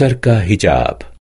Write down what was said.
سر کا حجاب۔